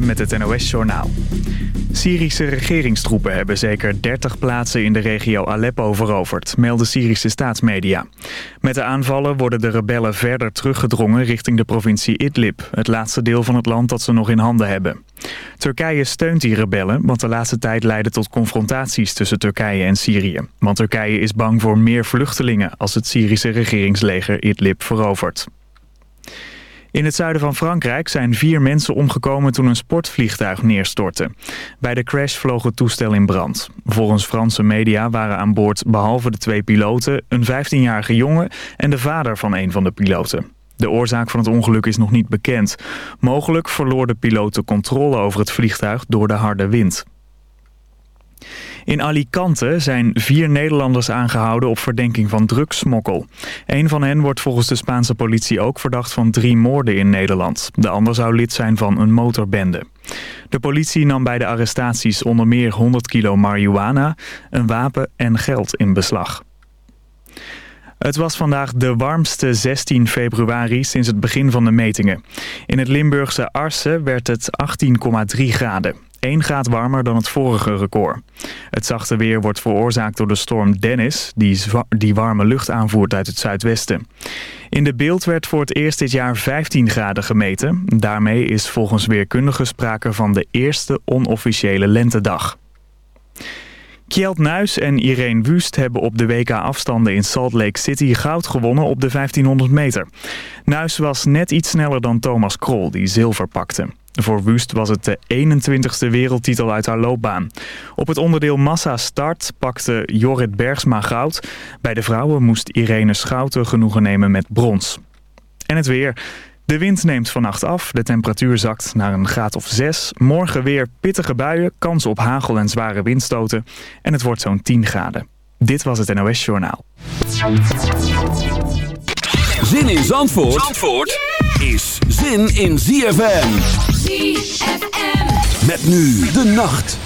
met het NOS-journaal. Syrische regeringstroepen hebben zeker 30 plaatsen in de regio Aleppo veroverd, melden Syrische staatsmedia. Met de aanvallen worden de rebellen verder teruggedrongen richting de provincie Idlib, het laatste deel van het land dat ze nog in handen hebben. Turkije steunt die rebellen, want de laatste tijd leidde tot confrontaties tussen Turkije en Syrië. Want Turkije is bang voor meer vluchtelingen als het Syrische regeringsleger Idlib verovert. In het zuiden van Frankrijk zijn vier mensen omgekomen toen een sportvliegtuig neerstortte. Bij de crash vloog het toestel in brand. Volgens Franse media waren aan boord behalve de twee piloten... een 15-jarige jongen en de vader van een van de piloten. De oorzaak van het ongeluk is nog niet bekend. Mogelijk verloor de piloot de controle over het vliegtuig door de harde wind. In Alicante zijn vier Nederlanders aangehouden op verdenking van drugssmokkel. Een van hen wordt volgens de Spaanse politie ook verdacht van drie moorden in Nederland. De ander zou lid zijn van een motorbende. De politie nam bij de arrestaties onder meer 100 kilo marihuana, een wapen en geld in beslag. Het was vandaag de warmste 16 februari sinds het begin van de metingen. In het Limburgse Arsen werd het 18,3 graden. 1 graad warmer dan het vorige record. Het zachte weer wordt veroorzaakt door de storm Dennis... die, die warme lucht aanvoert uit het zuidwesten. In de beeld werd voor het eerst dit jaar 15 graden gemeten. Daarmee is volgens weerkundigen sprake van de eerste onofficiële lentedag. Kjeld Nuis en Irene Wust hebben op de WK-afstanden in Salt Lake City goud gewonnen op de 1500 meter. Nuis was net iets sneller dan Thomas Krol, die zilver pakte. Voor Wust was het de 21ste wereldtitel uit haar loopbaan. Op het onderdeel massa start pakte Jorrit Bergsma goud. Bij de vrouwen moest Irene Schouten genoegen nemen met brons. En het weer. De wind neemt vannacht af, de temperatuur zakt naar een graad of 6. Morgen weer pittige buien, kans op hagel en zware windstoten. En het wordt zo'n 10 graden. Dit was het NOS Journaal. Zin in Zandvoort, Zandvoort is zin in ZFM. Met nu de nacht.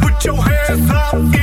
Put your hands up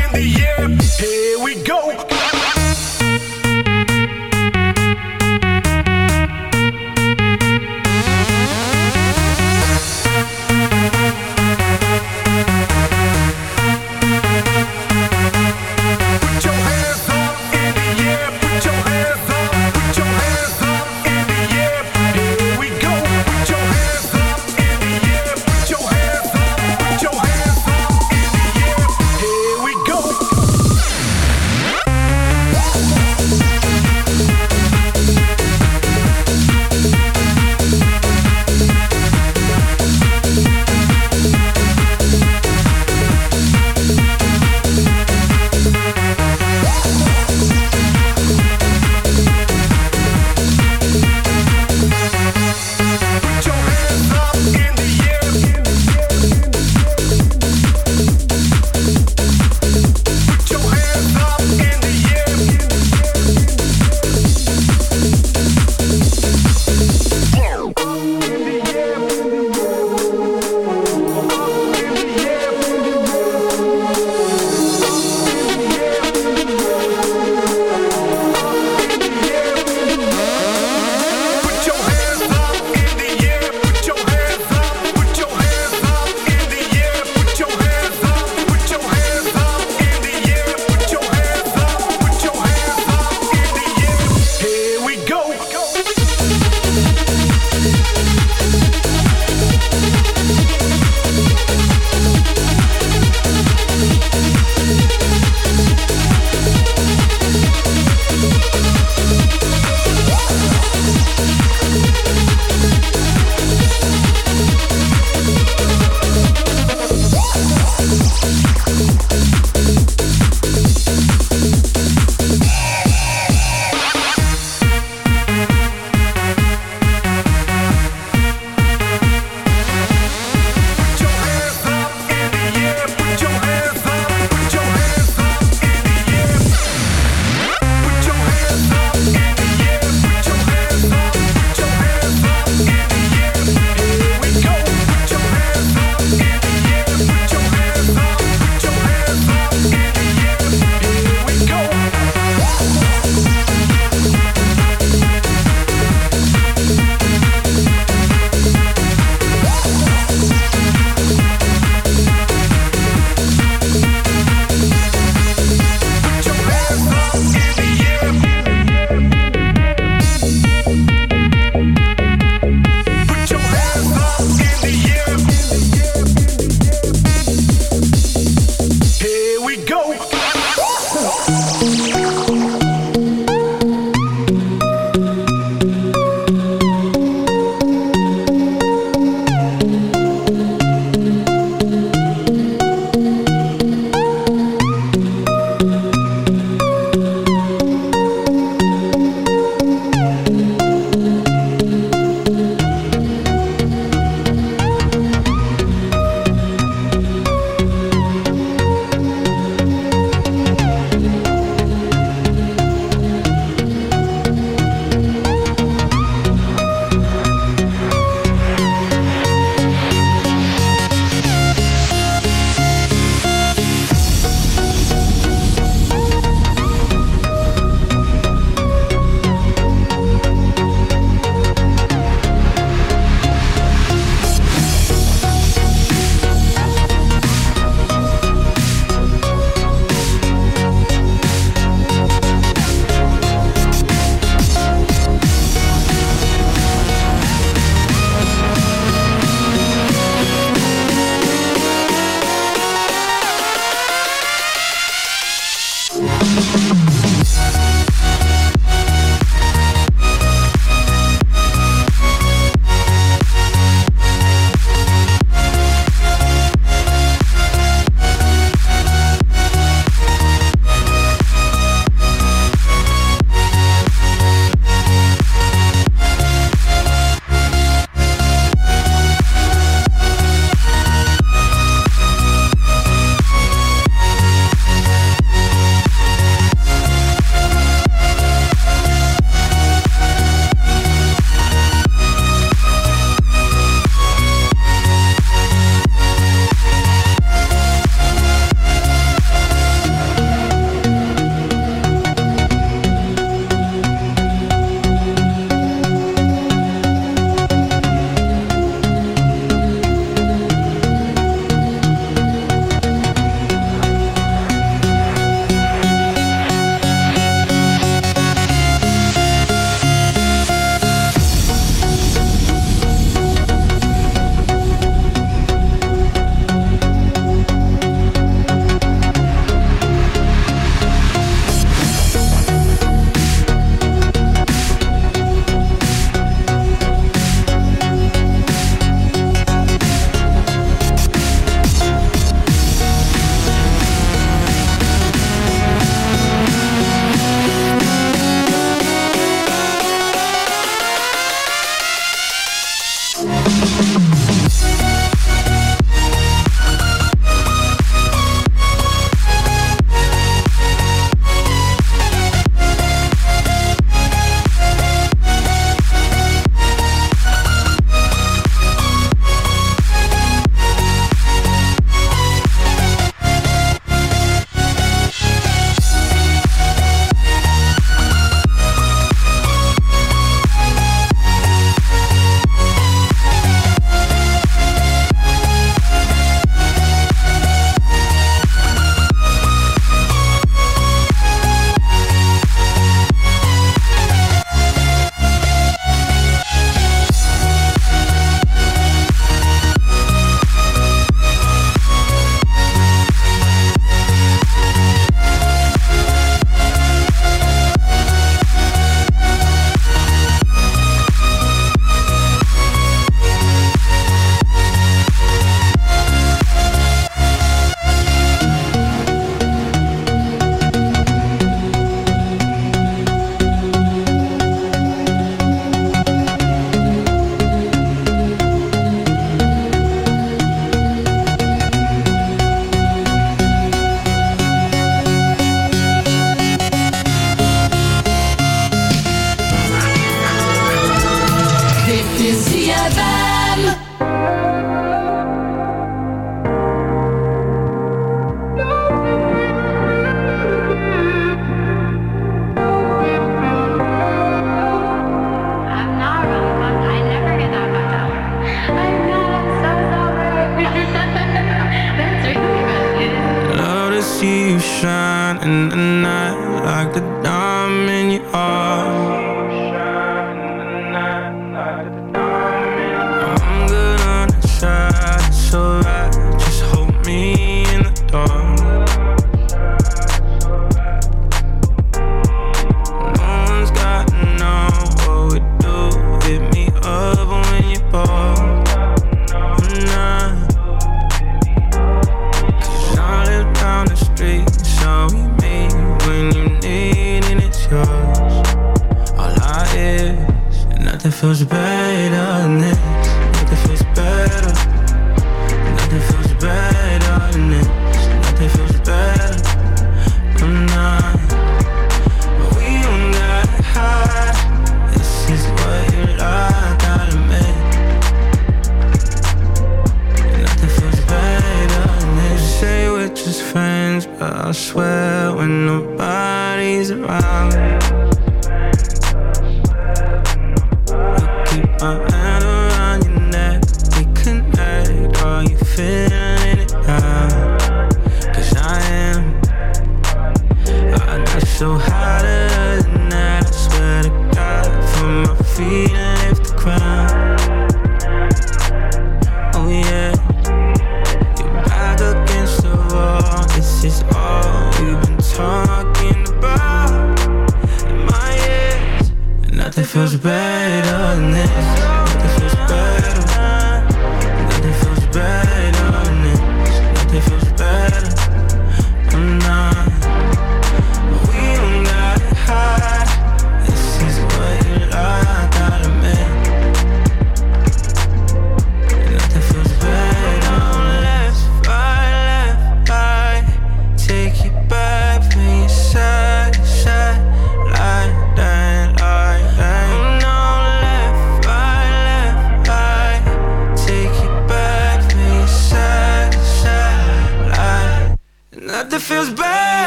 so than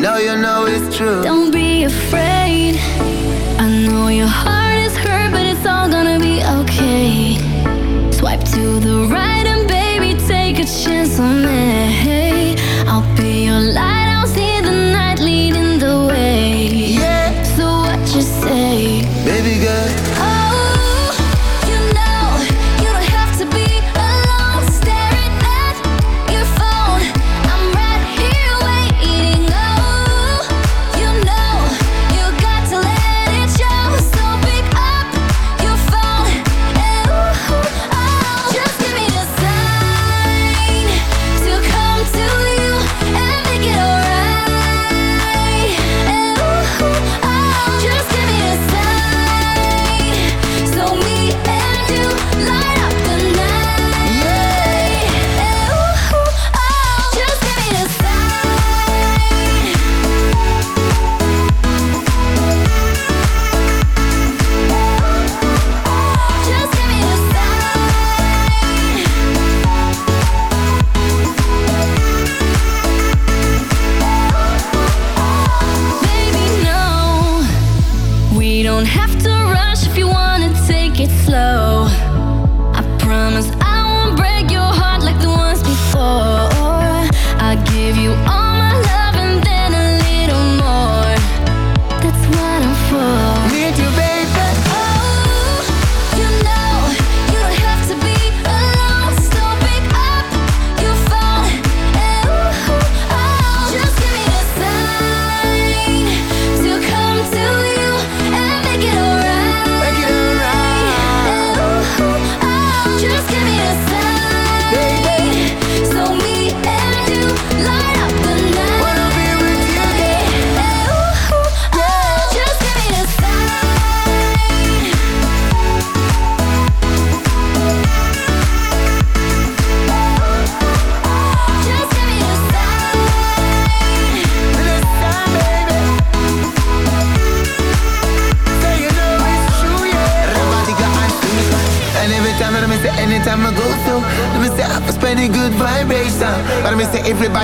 Now you know it's true. Don't be afraid. I know your heart is hurt But it's all gonna be okay. Swipe to the right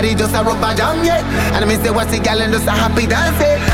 body just a rubber jam, yeah. And I me say, what's the gal and just a happy dance, yeah.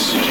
Cheese.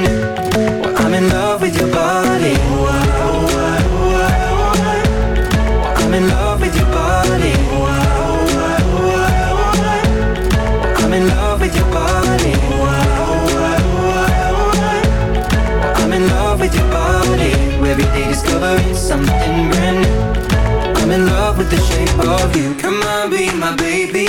new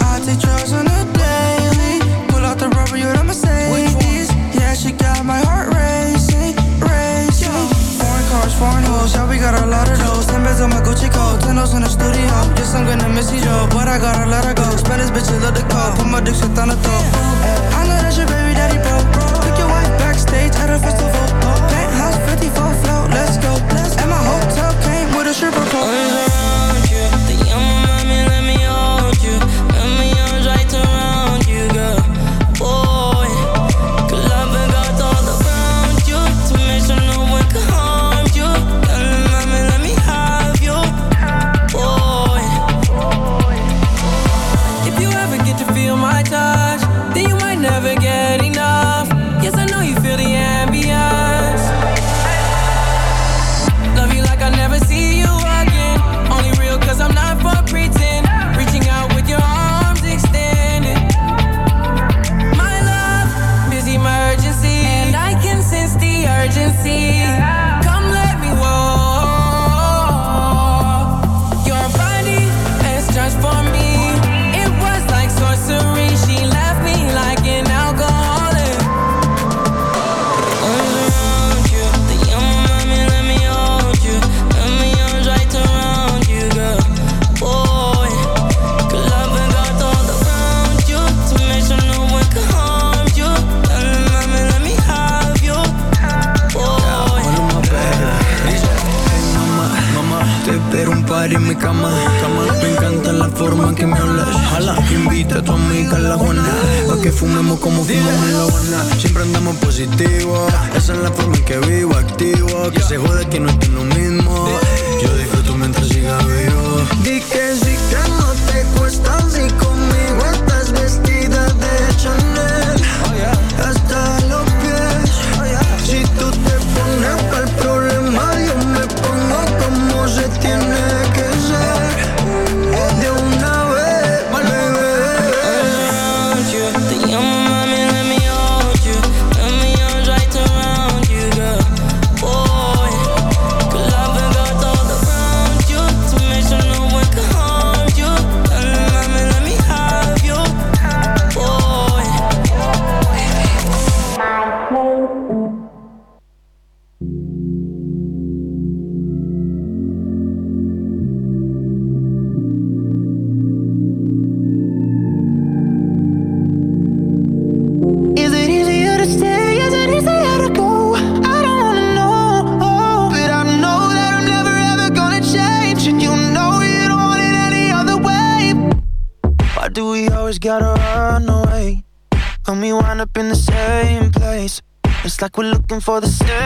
I teach us on the day. Pull out the rubber, you dama say. Yeah, she gotta miss these hoes, but I gotta let her go. Spanish bitches love the call, put my dick shit on the throat. I know that's your baby daddy, bro. At a festival. Penthouse 54 float, let's go. And my hotel came with a stripper pole. forma que me hablas. Jala, invita a tu amiga a la guana. Pa' que fumemos como fumamos en la guana. Siempre andamos positivo. Esa es la forma en que vivo, activo. Que se jode que no estoy lo mismo. Yo disfruto mientras siga vivo. Di for the snare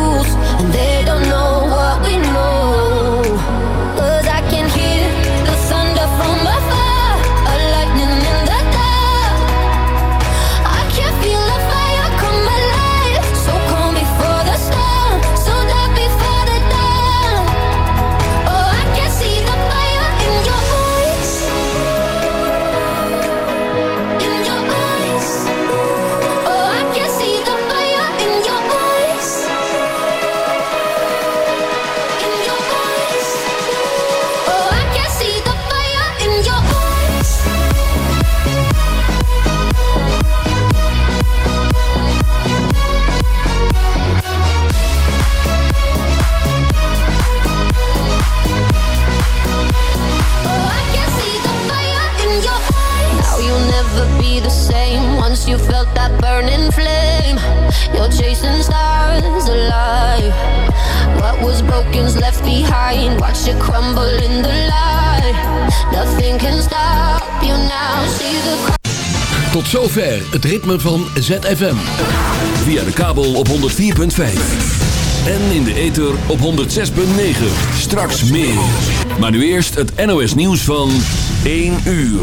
alive. What was broken's left behind. Watch it crumble in the light. Nothing can stop you now. See the Tot zover het ritme van ZFM. Via de kabel op 104.5. En in de ether op 106.9. Straks meer. Maar nu eerst het NOS nieuws van 1 uur.